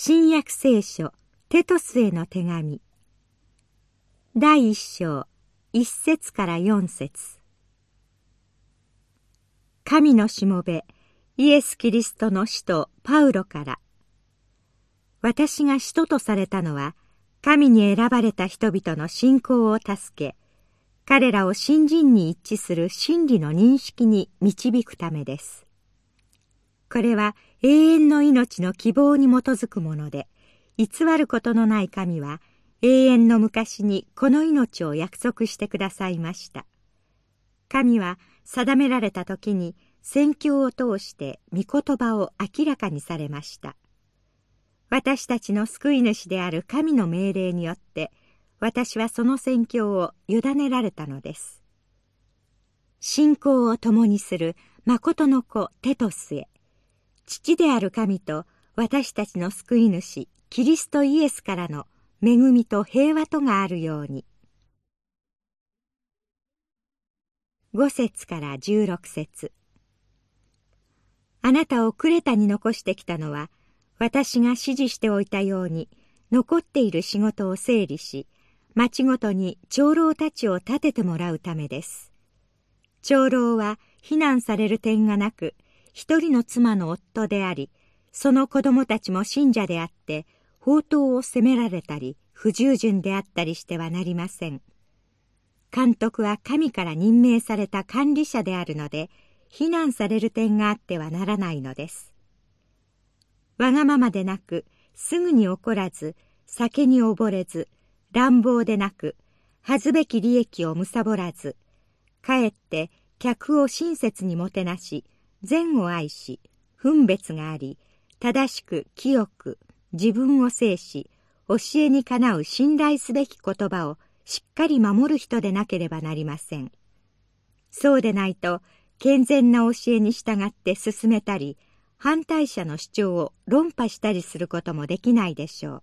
新約聖書テトスへの手紙。第一章一節から四節。神のしもべイエス・キリストの使徒パウロから。私が使徒とされたのは神に選ばれた人々の信仰を助け彼らを信心に一致する真理の認識に導くためです。これは永遠の命の希望に基づくもので、偽ることのない神は永遠の昔にこの命を約束してくださいました。神は定められた時に宣教を通して御言葉を明らかにされました。私たちの救い主である神の命令によって私はその宣教を委ねられたのです。信仰を共にする誠の子テトスへ父である神と私たちの救い主キリストイエスからの恵みと平和とがあるように。5節から16節。あなたをクレタに残してきたのは私が指示しておいたように残っている仕事を整理し町ごとに長老たちを立ててもらうためです。長老は非難される点がなく一人の妻の夫であり、その子供たちも信者であって、宝刀を責められたり、不従順であったりしてはなりません。監督は神から任命された管理者であるので、非難される点があってはならないのです。わがままでなく、すぐに怒らず、酒に溺れず、乱暴でなく、恥ずべき利益を貪らず、かえって客を親切にもてなし、善を愛し分別があり正しく清く自分を制し教えにかなう信頼すべき言葉をしっかり守る人でなければなりません。そうでないと健全な教えに従って進めたり反対者の主張を論破したりすることもできないでしょう。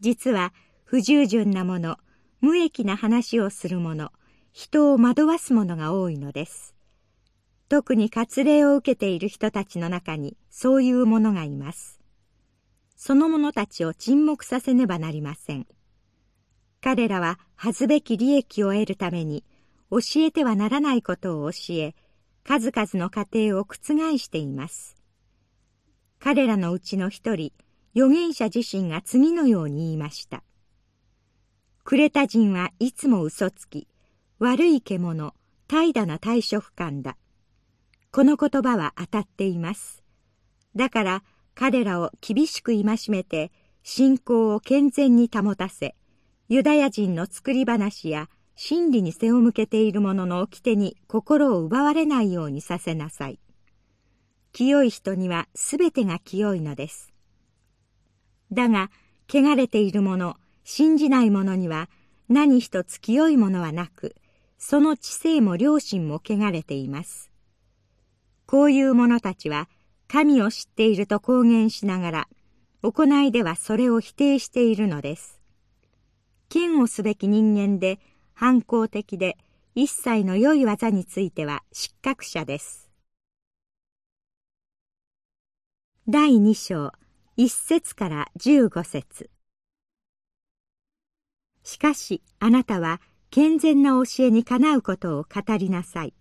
実は不従順なもの無益な話をする者人を惑わす者が多いのです。特に割礼を受けている人たちの中にそういう者がいます。その者たちを沈黙させねばなりません。彼らは恥ずべき利益を得るために教えてはならないことを教え、数々の過程を覆しています。彼らのうちの一人、預言者自身が次のように言いました。クレタ人はいつも嘘つき、悪い獣、怠惰な退職官だ。この言葉は当たっています。だから彼らを厳しく戒めて信仰を健全に保たせ、ユダヤ人の作り話や真理に背を向けている者の掟に心を奪われないようにさせなさい。清い人にはすべてが清いのです。だが、汚れている者、信じない者には何一つ清いものはなく、その知性も良心も汚れています。こういう者たちは神を知っていると公言しながら行いではそれを否定しているのです。剣をすべき人間で反抗的で一切の良い技については失格者です。第二章一節から十五節しかしあなたは健全な教えにかなうことを語りなさい。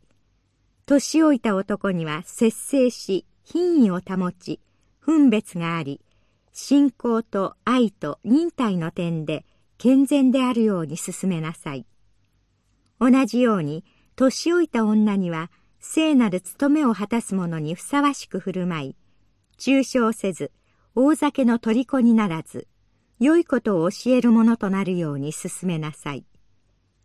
年老いた男には節制し品位を保ち分別があり信仰と愛と忍耐の点で健全であるように進めなさい。同じように年老いた女には聖なる務めを果たす者にふさわしく振る舞い抽象せず大酒の虜にならず良いことを教える者となるように進めなさい。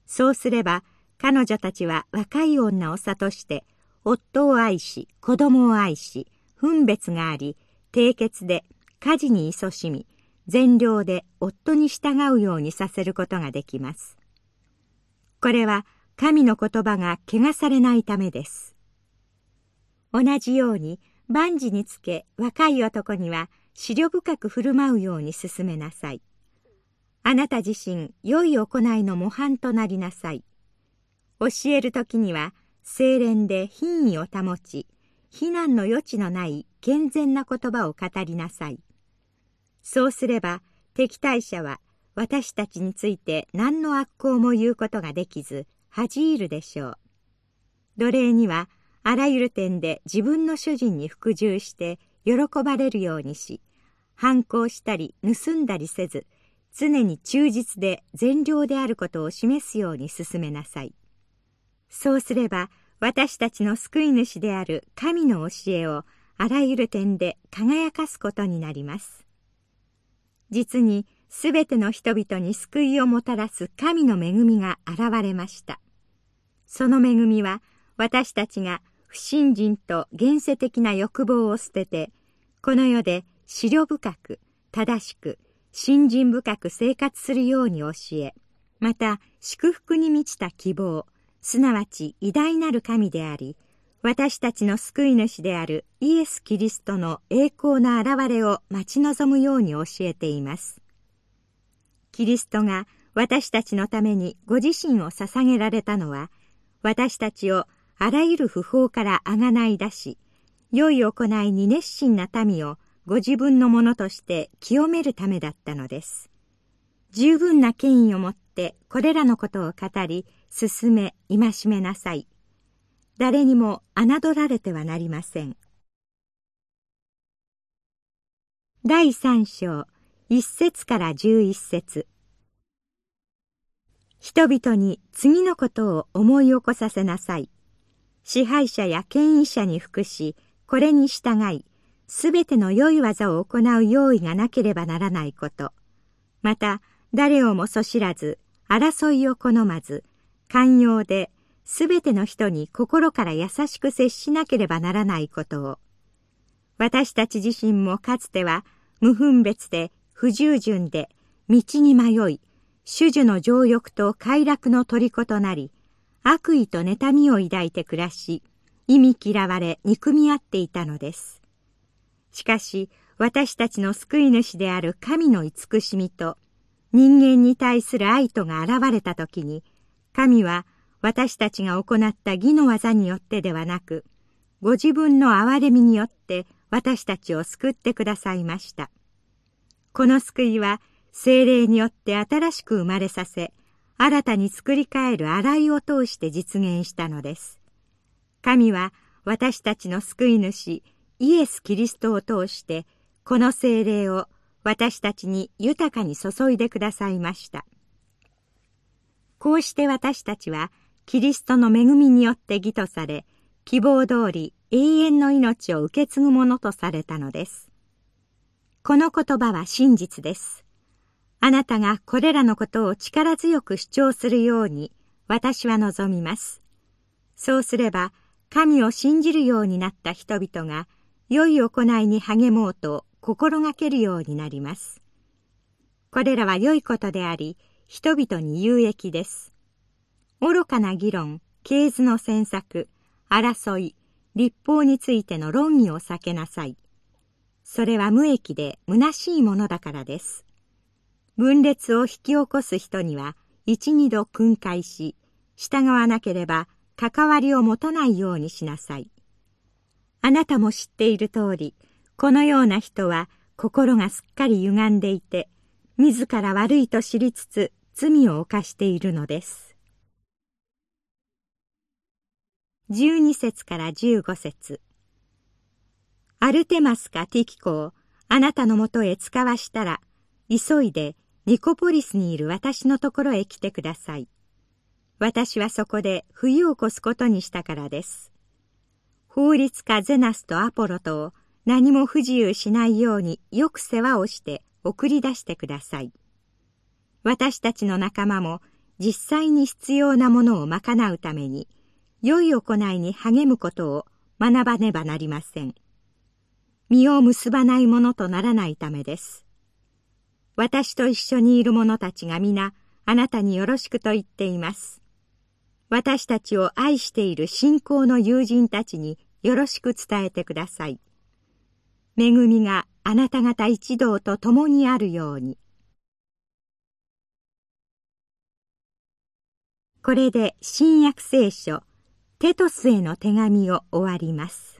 そうすれば彼女たちは若い女を諭して夫を愛し子供を愛し分別があり低血で家事に勤しみ善良で夫に従うようにさせることができます。これは神の言葉が汚されないためです。同じように万事につけ若い男には思慮深く振る舞うように進めなさい。あなた自身良い行いの模範となりなさい。教える時には精錬で品位を保ち非難の余地のない健全な言葉を語りなさい。そうすれば敵対者は私たちについて何の悪行も言うことができず恥じ入るでしょう。奴隷にはあらゆる点で自分の主人に服従して喜ばれるようにし反抗したり盗んだりせず常に忠実で善良であることを示すように進めなさい。そうすれば私たちの救い主である神の教えをあらゆる点で輝かすことになります。実にすべての人々に救いをもたらす神の恵みが現れました。その恵みは私たちが不信心と現世的な欲望を捨ててこの世で思慮深く正しく信心深く生活するように教えまた祝福に満ちた希望すなわち偉大なる神であり私たちの救い主であるイエス・キリストの栄光な現れを待ち望むように教えていますキリストが私たちのためにご自身を捧げられたのは私たちをあらゆる不法からあがない出し、良い行いに熱心な民をご自分のものとして清めるためだったのです。十分な権威をもってこれらのことを語り、進め、戒めなさい。誰にも侮られてはなりません。第三章、一節から十一節。人々に次のことを思い起こさせなさい。支配者や権威者に服し、これに従い、すべての良い技を行う用意がなければならないこと。また、誰をもそしらず、争いを好まず、寛容で、すべての人に心から優しく接しなければならないことを。私たち自身もかつては、無分別で、不従順で、道に迷い、主樹の情欲と快楽の虜となり、悪意と妬みを抱いて暮らし、意味嫌われ憎み合っていたのです。しかし、私たちの救い主である神の慈しみと、人間に対する愛とが現れた時に、神は私たちが行った義の技によってではなく、ご自分の憐れみによって私たちを救ってくださいました。この救いは精霊によって新しく生まれさせ、新たに作り変える洗いを通して実現したのです。神は私たちの救い主イエス・キリストを通してこの精霊を私たちに豊かに注いでくださいました。こうして私たちはキリストの恵みによって義とされ、希望通り永遠の命を受け継ぐものとされたのです。この言葉は真実です。あなたがこれらのことを力強く主張するように私は望みます。そうすれば神を信じるようになった人々が良い行いに励もうと心がけるようになります。これらは良いことであり、人々に有益です。愚かな議論、経図の詮索、争い、立法についての論議を避けなさい。それは無益で虚しいものだからです。分裂を引き起こす人には一二度訓戒し従わなければ関わりを持たないようにしなさいあなたも知っている通りこのような人は心がすっかり歪んでいて自ら悪いと知りつつ罪を犯しているのです12節から15節アルテマスかティキコをあなたのもとへ使わしたら急いでニコポリスにいる私のところへ来てください。私はそこで冬を越すことにしたからです。法律家ゼナスとアポロとを何も不自由しないようによく世話をして送り出してください。私たちの仲間も実際に必要なものを賄うために良い行いに励むことを学ばねばなりません。身を結ばないものとならないためです。私と一緒にいる者たちが皆あなたによろしくと言っています。私たちを愛している信仰の友人たちによろしく伝えてください。恵みがあなた方一同と共にあるように。これで新約聖書テトスへの手紙を終わります。